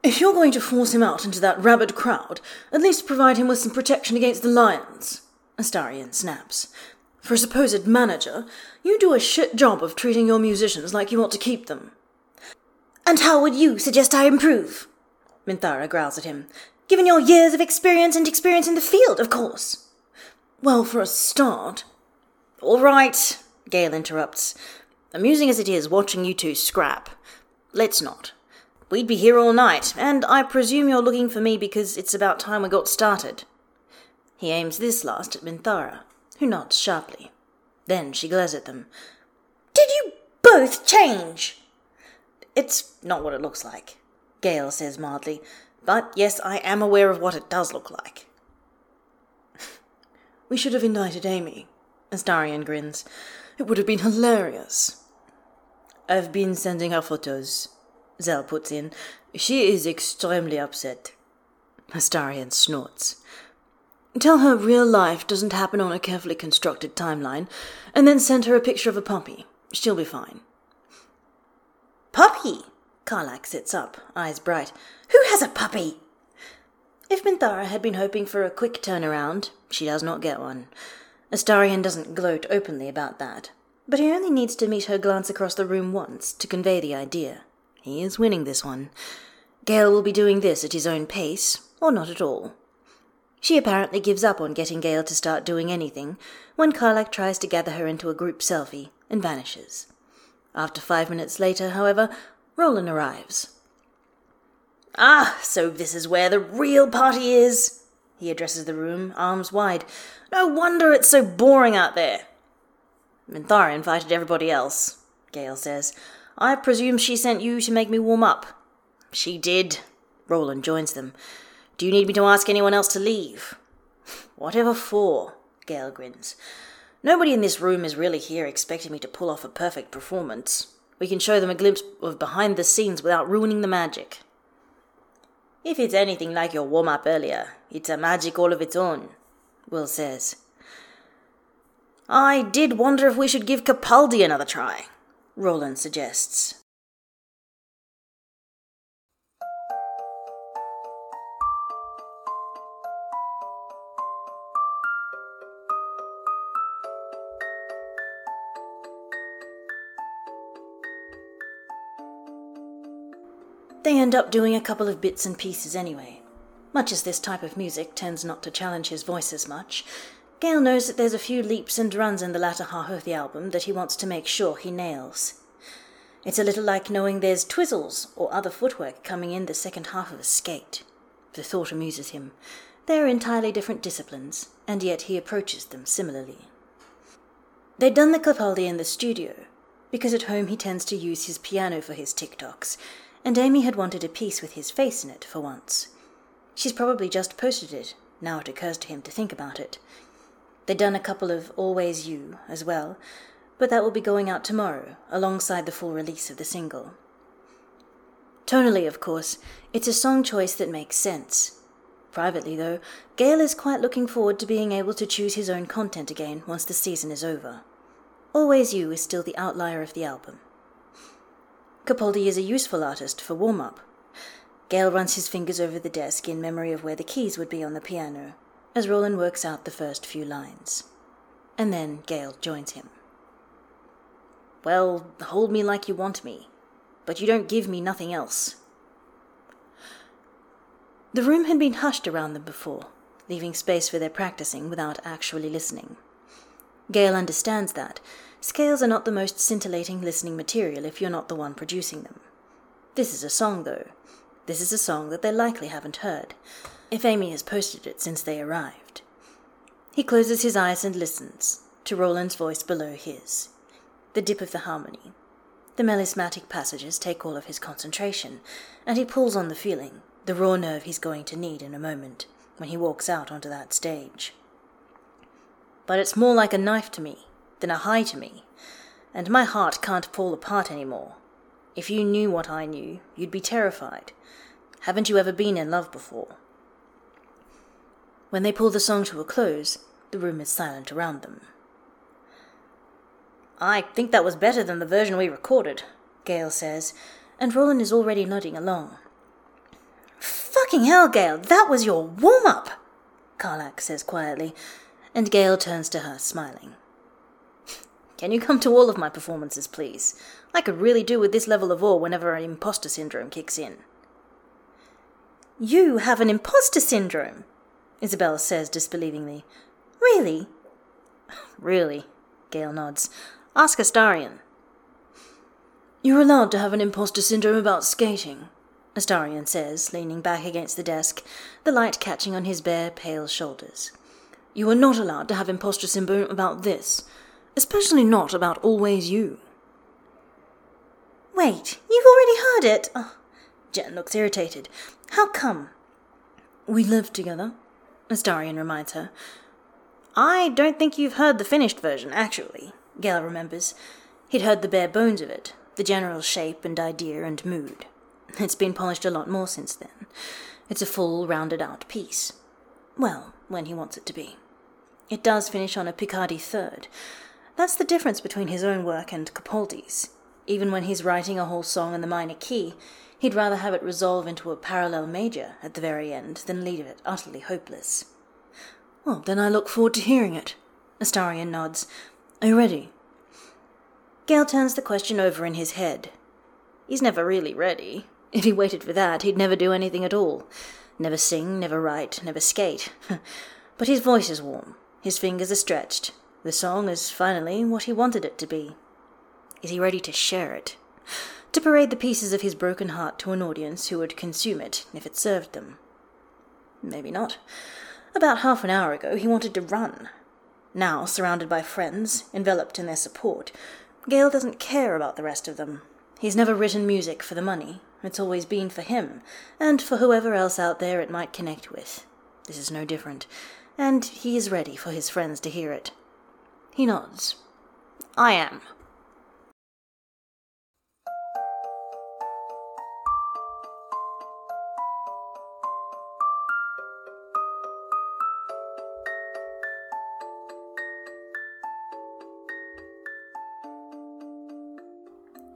If you're going to force him out into that rabid crowd, at least provide him with some protection against the lions, Astarion snaps. For a supposed manager, you do a shit job of treating your musicians like you want to keep them. And how would you suggest I improve? Minthara growls at him. Given your years of experience and experience in the field, of course. Well, for a start. All right, Gale interrupts. Amusing as it is watching you two scrap. Let's not. We'd be here all night, and I presume you're looking for me because it's about time we got started. He aims this last at Minthara, who nods sharply. Then she glares at them. Did you both change? It's not what it looks like, Gale says mildly, but yes, I am aware of what it does look like. We should have invited Amy, Astarion grins. It would have been hilarious. I've been sending her photos, Zell puts in. She is extremely upset. Astarion snorts. Tell her real life doesn't happen on a carefully constructed timeline, and then send her a picture of a puppy. She'll be fine. Puppy! Karlach sits up, eyes bright. Who has a puppy? If Minthara had been hoping for a quick turnaround, she does not get one. Astarion doesn't gloat openly about that, but he only needs to meet her glance across the room once to convey the idea. He is winning this one. Gale will be doing this at his own pace, or not at all. She apparently gives up on getting Gale to start doing anything when Karlach tries to gather her into a group selfie and vanishes. After five minutes later, however, Roland arrives. Ah, so this is where the real party is, he addresses the room, arms wide. No wonder it's so boring out there. Minthara invited everybody else, Gale says. I presume she sent you to make me warm up. She did. Roland joins them. Do you need me to ask anyone else to leave? Whatever for, Gale grins. Nobody in this room is really here expecting me to pull off a perfect performance. We can show them a glimpse of behind the scenes without ruining the magic. If it's anything like your warm up earlier, it's a magic all of its own, Wyll says. I did wonder if we should give Capaldi another try. Roland suggests. End up doing a couple of bits and pieces anyway. Much as this type of music tends not to challenge his voice as much, Gale knows that there's a few leaps and runs in the latter half of the album that he wants to make sure he nails. It's a little like knowing there's twizzles or other footwork coming in the second half of a skate. The thought amuses him. They're entirely different disciplines, and yet he approaches them similarly. They'd done the Capaldi in the studio, because at home he tends to use his piano for his TikToks, and Amy had wanted a piece with his face in it for once. She's probably just posted it, now it occurs to him to think about it, They'd done a couple of Always You as well, but that will be going out tomorrow, alongside the full release of the single. Tonally, of course, it's a song choice that makes sense. Privately, though, Gale is quite looking forward to being able to choose his own content again once the season is over. Always You is still the outlier of the album. Capaldi is a useful artist for warm up. Gale runs his fingers over the desk in memory of where the keys would be on the piano, as Roland works out the first few lines. And then Gale joins him. Well, hold me like you want me, but you don't give me nothing else. The room had been hushed around them before, leaving space for their practicing without actually listening. Gale understands that. Scales are not the most scintillating listening material if you're not the one producing them. This is a song, though. This is a song that they likely haven't heard, if Amy has posted it since they arrived. He closes his eyes and listens to Roland's voice below his, the dip of the harmony. The melismatic passages take all of his concentration, and he pulls on the feeling, the raw nerve he's going to need in a moment when he walks out onto that stage. But it's more like a knife to me than a high to me, and my heart can't fall apart any more. If you knew what I knew, you'd be terrified. Haven't you ever been in love before? When they pull the song to a close, the room is silent around them. I think that was better than the version we recorded, Gale says, and Roland is already nodding along. Fucking hell, Gale, that was your warm up, Karlach says quietly, and Gale turns to her, smiling. Can you come to all of my performances, please? I could really do with this level of awe whenever an imposter syndrome kicks in. You have an imposter syndrome, Isabella says disbelievingly. Really? really, Gale nods. Ask Astarion. You're allowed to have an imposter syndrome about skating, Astarion says, leaning back against the desk, the light catching on his bare, pale shoulders. You are not allowed to have impostor syndrome about this, especially not about always you. Wait, you've already heard it? Oh, Jen looks irritated. How come? We lived together, Astarion reminds her. I don't think you've heard the finished version, actually, Gale remembers. He'd heard the bare bones of it, the general shape and idea and mood. It's been polished a lot more since then. It's a full, rounded out piece. Well, when he wants it to be. It does finish on a Picardy third. That's the difference between his own work and Capaldi's. Even when he's writing a whole song in the minor key, he'd rather have it resolve into a parallel major at the very end than leave it utterly hopeless. Well, then I look forward to hearing it. Astarion nods. Are you ready? Gale turns the question over in his head. He's never really ready. If he waited for that, he'd never do anything at all. Never sing, never write, never skate. but his voice is warm, his fingers are stretched. The song is finally what he wanted it to be. Is he ready to share it? To parade the pieces of his broken heart to an audience who would consume it if it served them? Maybe not. About half an hour ago, he wanted to run. Now, surrounded by friends, enveloped in their support, Gale doesn't care about the rest of them. He's never written music for the money, it's always been for him, and for whoever else out there it might connect with. This is no different, and he is ready for his friends to hear it. He nods. I am.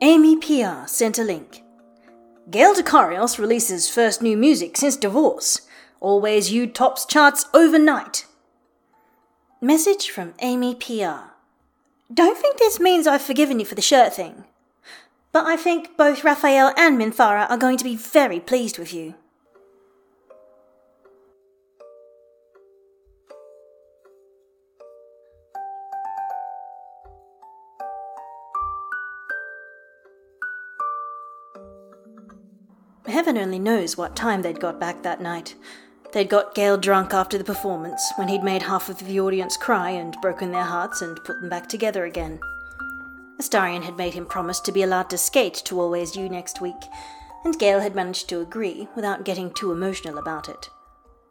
Amy PR sent a link. Gale Dekarios releases first new music since divorce. Always You tops charts overnight. Message from Amy PR. Don't think this means I've forgiven you for the shirt thing. But I think both Raphael and Minthara are going to be very pleased with you. Heaven only knows what time they'd got back that night. They'd got Gale drunk after the performance, when he'd made half of the audience cry and broken their hearts and put them back together again. Astarion had made him promise to be allowed to skate to Always You next week, and Gale had managed to agree without getting too emotional about it.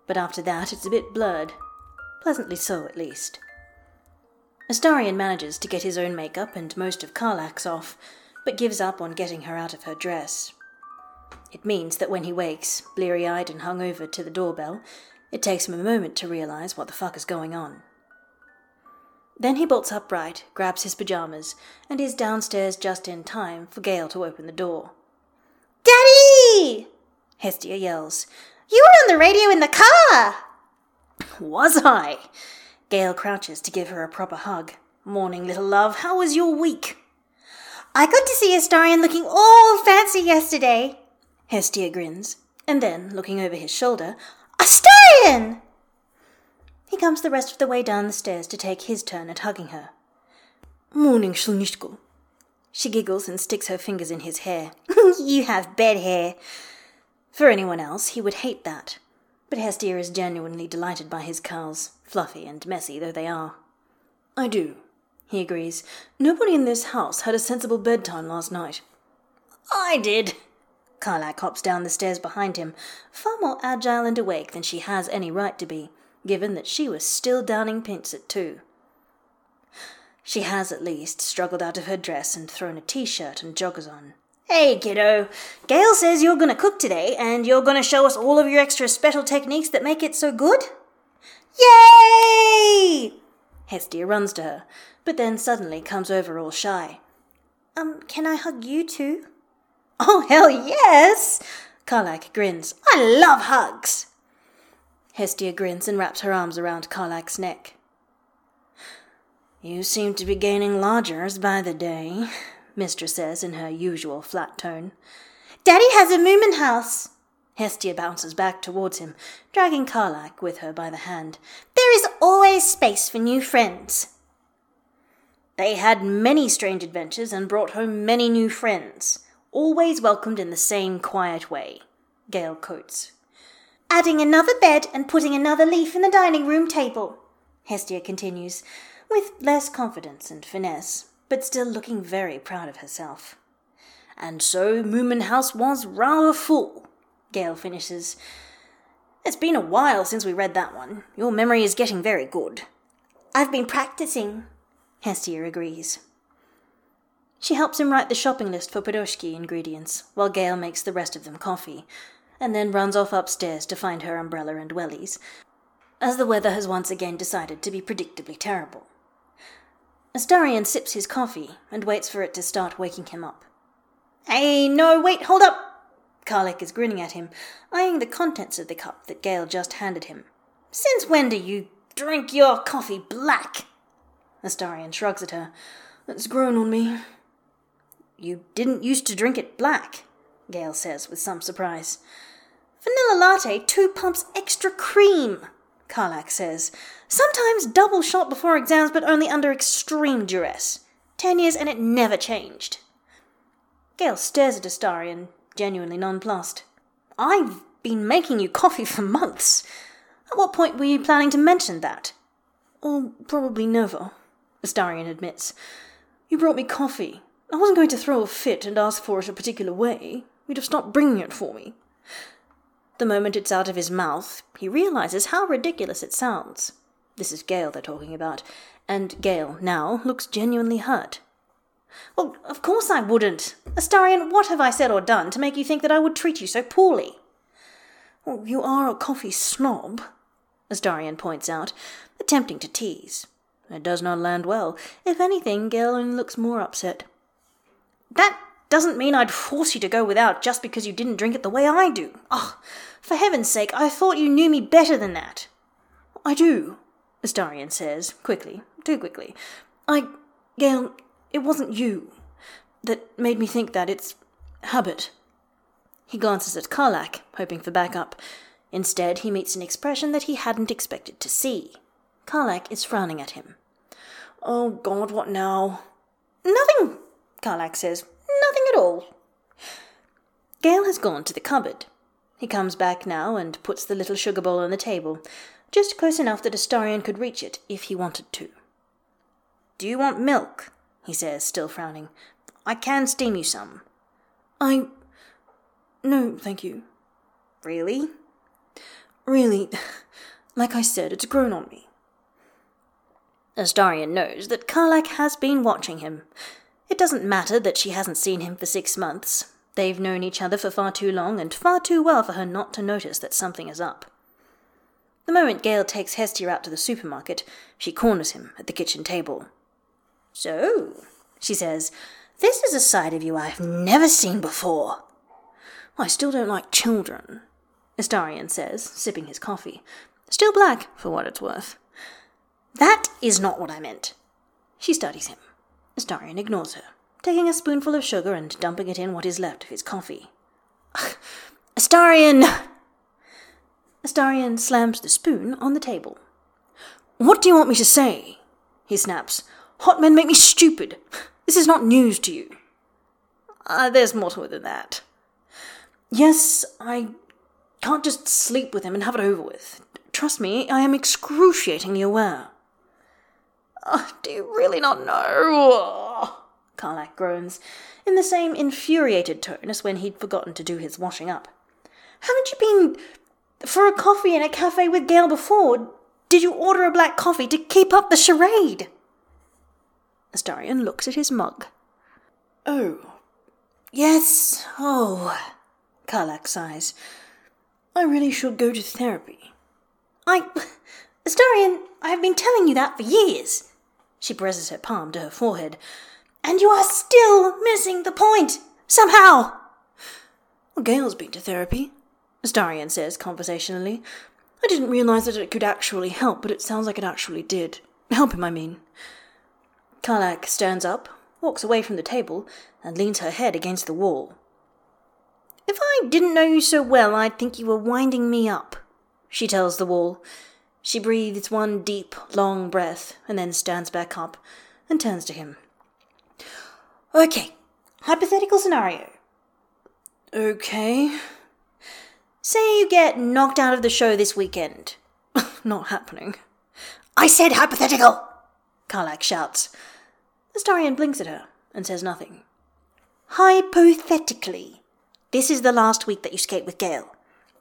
But after that, it's a bit blurred. Pleasantly so, at least. Astarion manages to get his own makeup and most of Karlach's off, but gives up on getting her out of her dress. It means that when he wakes, bleary eyed and hung over to the doorbell, it takes him a moment to realize what the fuck is going on. Then he bolts upright, grabs his pajamas, and is downstairs just in time for Gale to open the door. Daddy! Hestia yells. You were on the radio in the car! Was I? Gale crouches to give her a proper hug. Morning, little love. How was your week? I got to see Astarion looking all fancy yesterday. Hestia grins, and then, looking over his shoulder, Astarion! He comes the rest of the way down the stairs to take his turn at hugging her. Morning, Shlunishko. She giggles and sticks her fingers in his hair. you have bed hair. For anyone else, he would hate that. But Hestia is genuinely delighted by his curls, fluffy and messy though they are. I do, he agrees. Nobody in this house had a sensible bedtime last night. I did, Karlach hops down the stairs behind him, far more agile and awake than she has any right to be, given that she was still downing pints at two. She has, at least, struggled out of her dress and thrown a t-shirt and joggers on. Hey, kiddo. Gale says you're gonna cook today, and you're gonna show us all of your extra special techniques that make it so good? Yay! Hestia runs to her, but then suddenly comes over all shy. Um, can I hug you too? Oh, hell yes! Karlach grins. I love hugs! Hestia grins and wraps her arms around Karlach's neck. You seem to be gaining lodgers by the day, Mistress says in her usual flat tone. Daddy has a moomin house. Hestia bounces back towards him, dragging Karlach with her by the hand. There is always space for new friends. They had many strange adventures and brought home many new friends always welcomed in the same quiet way, Gale quotes. Adding another bed and putting another leaf in the dining room table, Hestia continues, with less confidence and finesse, but still looking very proud of herself. And so Moomin House was rather full, Gale finishes. It's been a while since we read that one. Your memory is getting very good. I've been practicing, Hestia agrees. She helps him write the shopping list for Piroshki ingredients, while Gale makes the rest of them coffee, and then runs off upstairs to find her umbrella and wellies, as the weather has once again decided to be predictably terrible. Astarion sips his coffee and waits for it to start waking him up. Hey, no, wait, hold up! Karlach is grinning at him, eyeing the contents of the cup that Gale just handed him. Since when do you drink your coffee black? Astarion shrugs at her. It's grown on me. You didn't used to drink it black, Gale says with some surprise. Vanilla latte, two pumps extra cream, Karlach says. Sometimes double shot before exams, but only under extreme duress. Ten years and it never changed. Gale stares at Astarion, genuinely nonplussed. I've been making you coffee for months. At what point were you planning to mention that? Oh, probably never, Astarion admits. You brought me coffee. I wasn't going to throw a fit and ask for it a particular way. You'd have stopped bringing it for me. The moment it's out of his mouth, he realizes how ridiculous it sounds. This is Gale they're talking about, and Gale now looks genuinely hurt. Well, of course I wouldn't. Astarion, what have I said or done to make you think that I would treat you so poorly? Well, you are a coffee snob, Astarion points out, attempting to tease. It does not land well. If anything, Gale only looks more upset. That doesn't mean I'd force you to go without just because you didn't drink it the way I do. Oh, for heaven's sake, I thought you knew me better than that. I do, Astarion says, quickly, too quickly. I, Gale, it wasn't you that made me think that. It's habit. He glances at Karlach, hoping for backup. Instead, he meets an expression that he hadn't expected to see. Karlach is frowning at him. Oh, God, what now? Nothing, Karlach says. Nothing at all. Gale has gone to the cupboard. He comes back now and puts the little sugar bowl on the table, just close enough that Astarion could reach it if he wanted to. Do you want milk? he says, still frowning. I can steam you some. I. No, thank you. Really? Really. Like I said, it's grown on me. Astarion knows that Karlach has been watching him. It doesn't matter that she hasn't seen him for six months. They've known each other for far too long and far too well for her not to notice that something is up. The moment Gale takes Hestia out to the supermarket, she corners him at the kitchen table. So, she says, this is a side of you I've never seen before. I still don't like children, Astarion says, sipping his coffee. Still black, for what it's worth. That is not what I meant. She studies him. Astarion ignores her, taking a spoonful of sugar and dumping it in what is left of his coffee. Astarion! Astarion slams the spoon on the table. What do you want me to say? He snaps. Hot men make me stupid. This is not news to you. Uh, there's more to it than that. Yes, I can't just sleep with him and have it over with. Trust me, I am excruciatingly aware. Oh, do you really not know? Karlach groans, in the same infuriated tone as when he'd forgotten to do his washing up. Haven't you been for a coffee in a cafe with Gale before? Did you order a black coffee to keep up the charade? Astarion looks at his mug. Oh. Yes, oh. Karlach sighs. I really should go to therapy. I. Astarion, I have been telling you that for years. She presses her palm to her forehead. And you are still missing the point! Somehow! Well, Gale's been to therapy, Astarion says conversationally. I didn't realize that it could actually help, but it sounds like it actually did. Help him, I mean. Karlach stands up, walks away from the table, and leans her head against the wall. If I didn't know you so well, I'd think you were winding me up, she tells the wall. She breathes one deep, long breath, and then stands back up and turns to him. Okay, hypothetical scenario. Okay. Say you get knocked out of the show this weekend. Not happening. I said hypothetical! Karlach shouts. The Astarion blinks at her and says nothing. Hypothetically, this is the last week that you skate with Gale.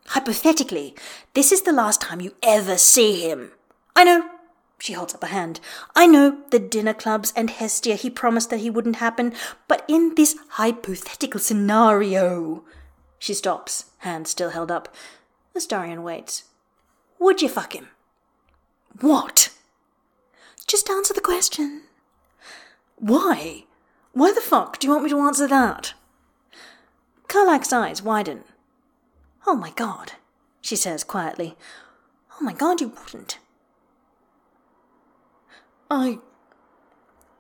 Hypothetically, this is the last time you ever see him. I know. She holds up a hand. I know the dinner clubs and Hestia, he promised that he wouldn't happen, but in this hypothetical scenario. She stops, hand still held up. Astarion waits. Would you fuck him? What? Just answer the question. Why? Why the fuck do you want me to answer that? Karlach's eyes widen. Oh my god, she says quietly. Oh my god, you wouldn't. I.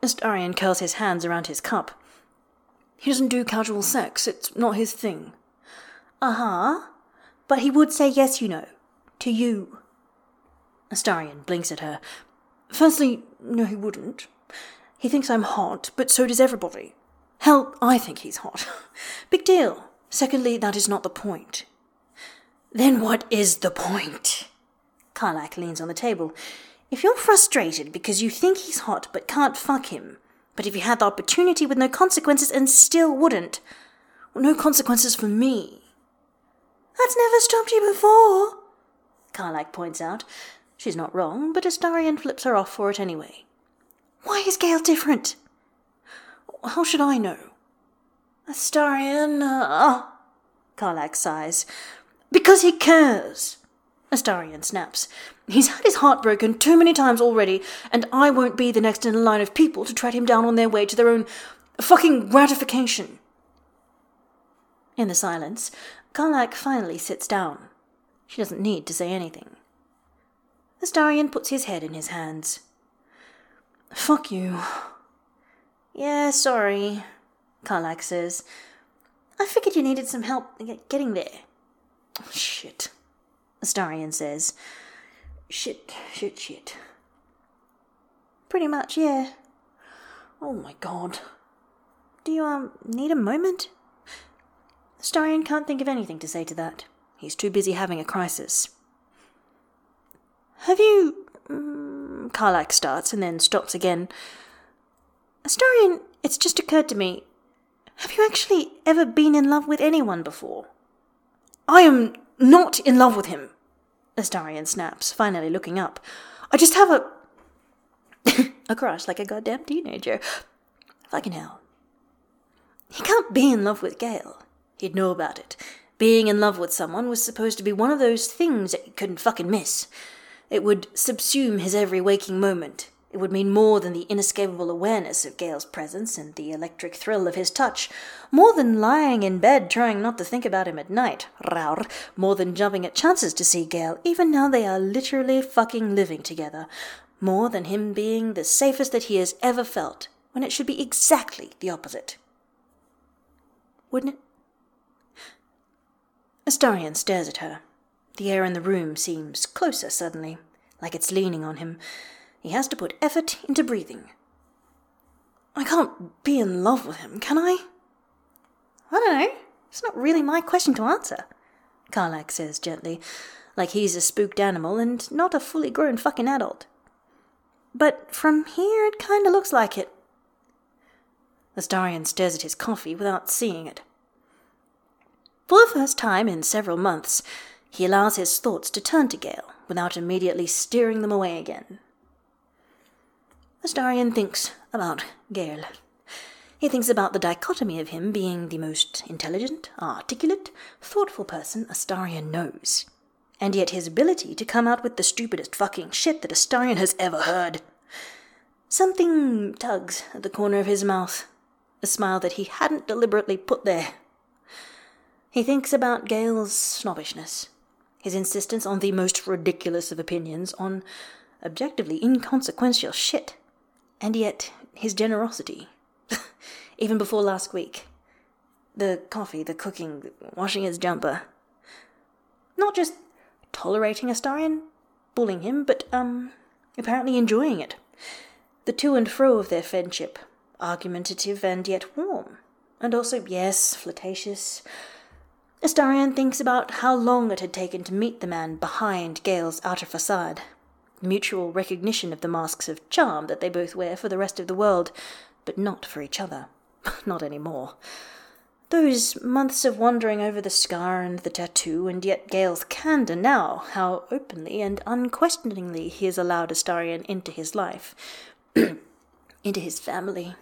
Astarion curls his hands around his cup. He doesn't do casual sex, it's not his thing. Uh huh. But he would say yes, you know. To you. Astarion blinks at her. Firstly, no, he wouldn't. He thinks I'm hot, but so does everybody. Hell, I think he's hot. Big deal. Secondly, that is not the point. Then what is the point? Karlach leans on the table. If you're frustrated because you think he's hot but can't fuck him, but if you had the opportunity with no consequences and still wouldn't, well, no consequences for me. That's never stopped you before, Karlach points out. She's not wrong, but Astarion flips her off for it anyway. Why is Gale different? How should I know? Astarion, uh, Karlach sighs. Because he cares. Astarion snaps. He's had his heart broken too many times already, and I won't be the next in a line of people to tread him down on their way to their own fucking gratification. In the silence, Karlach finally sits down. She doesn't need to say anything. Astarion puts his head in his hands. Fuck you. Yeah, sorry, Karlach says. I figured you needed some help getting there. Shit, Astarion says. Shit, shit, shit. Pretty much, yeah. Oh my god. Do you, um, need a moment? Astarion can't think of anything to say to that. He's too busy having a crisis. Have you. Um, Karlach starts and then stops again. Astarion, it's just occurred to me. Have you actually ever been in love with anyone before? I am not in love with him, Astarion snaps, finally looking up. I just have a. a crush like a goddamn teenager. Fucking hell. He can't be in love with Gale. He'd know about it. Being in love with someone was supposed to be one of those things that you couldn't fucking miss. It would subsume his every waking moment. It would mean more than the inescapable awareness of Gale's presence and the electric thrill of his touch. More than lying in bed trying not to think about him at night. Raur. More than jumping at chances to see Gale, even now they are literally fucking living together. More than him being the safest that he has ever felt, when it should be exactly the opposite. Wouldn't it? Astarion stares at her. The air in the room seems closer suddenly, like it's leaning on him. He has to put effort into breathing. I can't be in love with him, can I? I don't know. It's not really my question to answer, Karlach says gently, like he's a spooked animal and not a fully grown fucking adult. But from here it kinda looks like it. Astarion stares at his coffee without seeing it. For the first time in several months, he allows his thoughts to turn to Gale without immediately steering them away again. Astarion thinks about Gale. He thinks about the dichotomy of him being the most intelligent, articulate, thoughtful person Astarion knows, and yet his ability to come out with the stupidest fucking shit that Astarion has ever heard. Something tugs at the corner of his mouth, a smile that he hadn't deliberately put there. He thinks about Gale's snobbishness, his insistence on the most ridiculous of opinions, on objectively inconsequential shit, and yet his generosity. Even before last week. The coffee, the cooking, washing his jumper. Not just tolerating Astarion, bullying him, but, um, apparently enjoying it. The to and fro of their friendship, argumentative and yet warm, and also, yes, flirtatious, Astarion thinks about how long it had taken to meet the man behind Gale's outer facade. Mutual recognition of the masks of charm that they both wear for the rest of the world, but not for each other. not any more. Those months of wandering over the scar and the tattoo, and yet Gale's candour now, how openly and unquestioningly he has allowed Astarion into his life, into his family.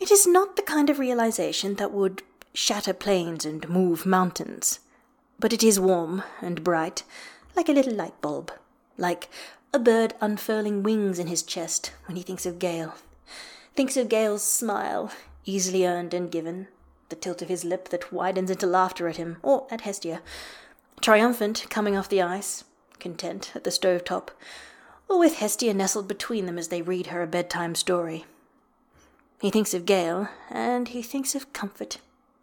It is not the kind of realization that would shatter plains and move mountains, but it is warm and bright, like a little light bulb, like a bird unfurling wings in his chest when he thinks of Gale. Thinks of Gale's smile, easily earned and given, the tilt of his lip that widens into laughter at him, or at Hestia, triumphant coming off the ice, content at the stove top, or with Hestia nestled between them as they read her a bedtime story. He thinks of Gale, and he thinks of comfort,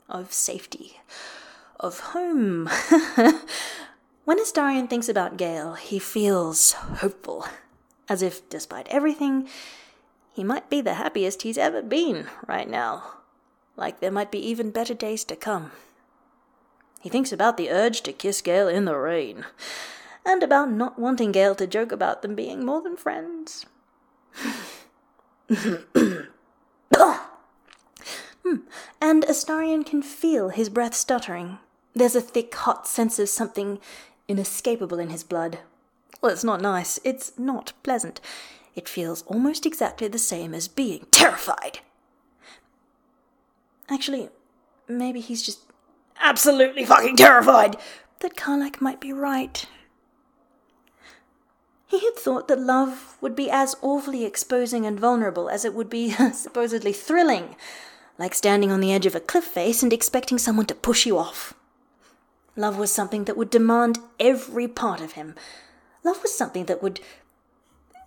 of safety, of home. when Astarion thinks about Gale, he feels hopeful, as if, despite everything, he might be the happiest he's ever been right now, like there might be even better days to come. He thinks about the urge to kiss Gale in the rain, and about not wanting Gale to joke about them being more than friends. Hmm. And Astarion can feel his breath stuttering. There's a thick, hot sense of something inescapable in his blood. Well, it's not nice. It's not pleasant. It feels almost exactly the same as being terrified. Actually, maybe he's just absolutely fucking terrified that Karlach might be right. He had thought that love would be as awfully exposing and vulnerable as it would be supposedly thrilling, like standing on the edge of a cliff face and expecting someone to push you off. Love was something that would demand every part of him. Love was something that would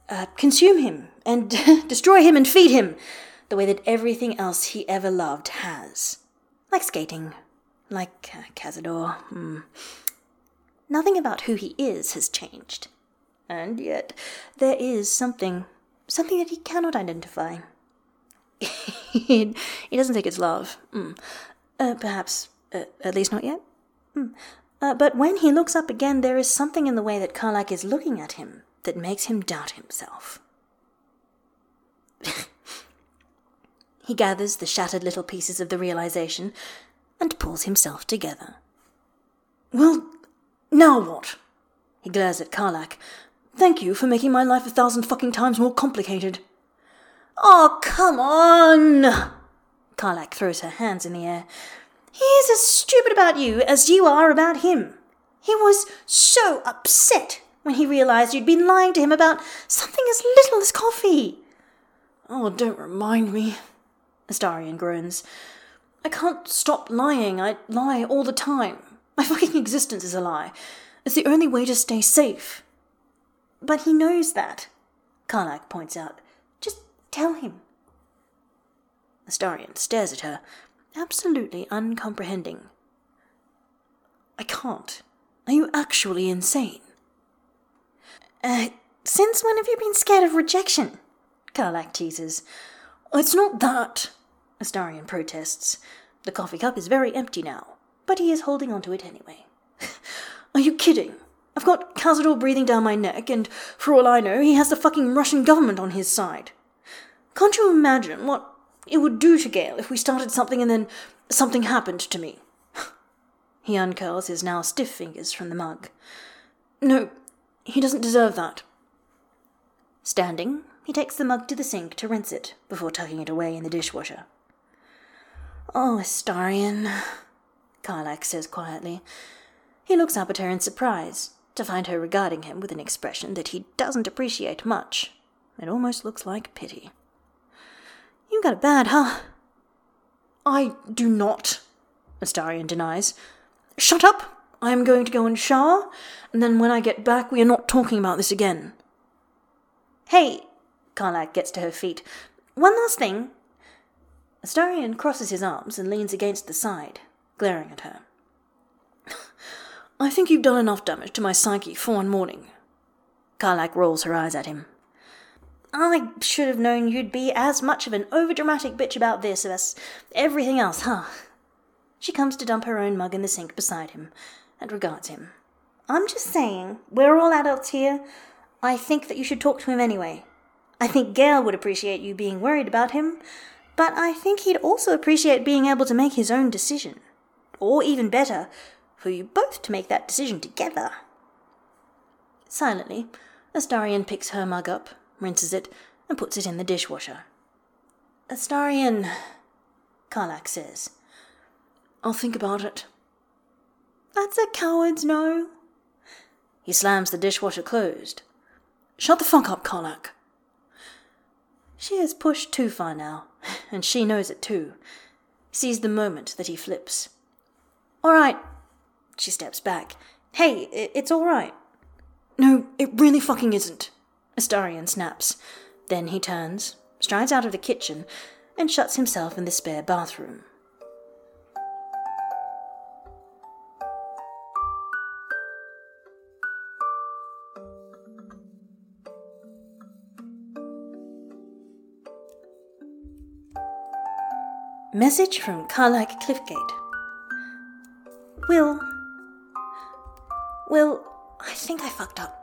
uh, consume him and destroy him and feed him the way that everything else he ever loved has. Like skating, like uh, Cazador. Mm. Nothing about who he is has changed. And yet, there is something, something that he cannot identify. he doesn't think it's love. Mm. Uh, perhaps, uh, at least not yet. Mm. Uh, but when he looks up again, there is something in the way that Karlach is looking at him that makes him doubt himself. he gathers the shattered little pieces of the realization and pulls himself together. Well, now what? He glares at Karlach. Thank you for making my life a thousand fucking times more complicated. Oh, come on! Karlach throws her hands in the air. He's as stupid about you as you are about him. He was so upset when he realized you'd been lying to him about something as little as coffee. Oh, don't remind me. Astarion groans. I can't stop lying. I lie all the time. My fucking existence is a lie. It's the only way to stay safe. But he knows that, Karlach points out. Just tell him. Astarion stares at her, absolutely uncomprehending. I can't. Are you actually insane? Uh, since when have you been scared of rejection? Karlach teases. It's not that, Astarion protests. The coffee cup is very empty now, but he is holding onto it anyway. Are you kidding? I've got Cazador breathing down my neck, and for all I know, he has the fucking Russian government on his side. Can't you imagine what it would do to Gale if we started something and then something happened to me? he uncurls his now stiff fingers from the mug. No, he doesn't deserve that. Standing, he takes the mug to the sink to rinse it before tucking it away in the dishwasher. Oh, Astarion, Karlach says quietly. He looks up at her in surprise to find her regarding him with an expression that he doesn't appreciate much. It almost looks like pity. You got it bad, huh? I do not, Astarion denies. Shut up! I am going to go and shower, and then when I get back, we are not talking about this again. Hey! Karlach gets to her feet. One last thing. Astarion crosses his arms and leans against the side, glaring at her. I think you've done enough damage to my psyche for one morning. Karlach rolls her eyes at him. I should have known you'd be as much of an overdramatic bitch about this as everything else, huh? She comes to dump her own mug in the sink beside him and regards him. I'm just saying, we're all adults here. I think that you should talk to him anyway. I think Gale would appreciate you being worried about him, but I think he'd also appreciate being able to make his own decision. Or even better, for you both to make that decision together. Silently, Astarion picks her mug up, rinses it, and puts it in the dishwasher. Astarion, Karlach says. I'll think about it. That's a coward's no. He slams the dishwasher closed. Shut the fuck up, Karlach. She has pushed too far now, and she knows it too. Sees the moment that he flips. All right. She steps back. Hey, it's all right. No, it really fucking isn't. Astarion snaps. Then he turns, strides out of the kitchen, and shuts himself in the spare bathroom. Message from Karlach Cliffgate. Wyll. Wyll, I think I fucked up.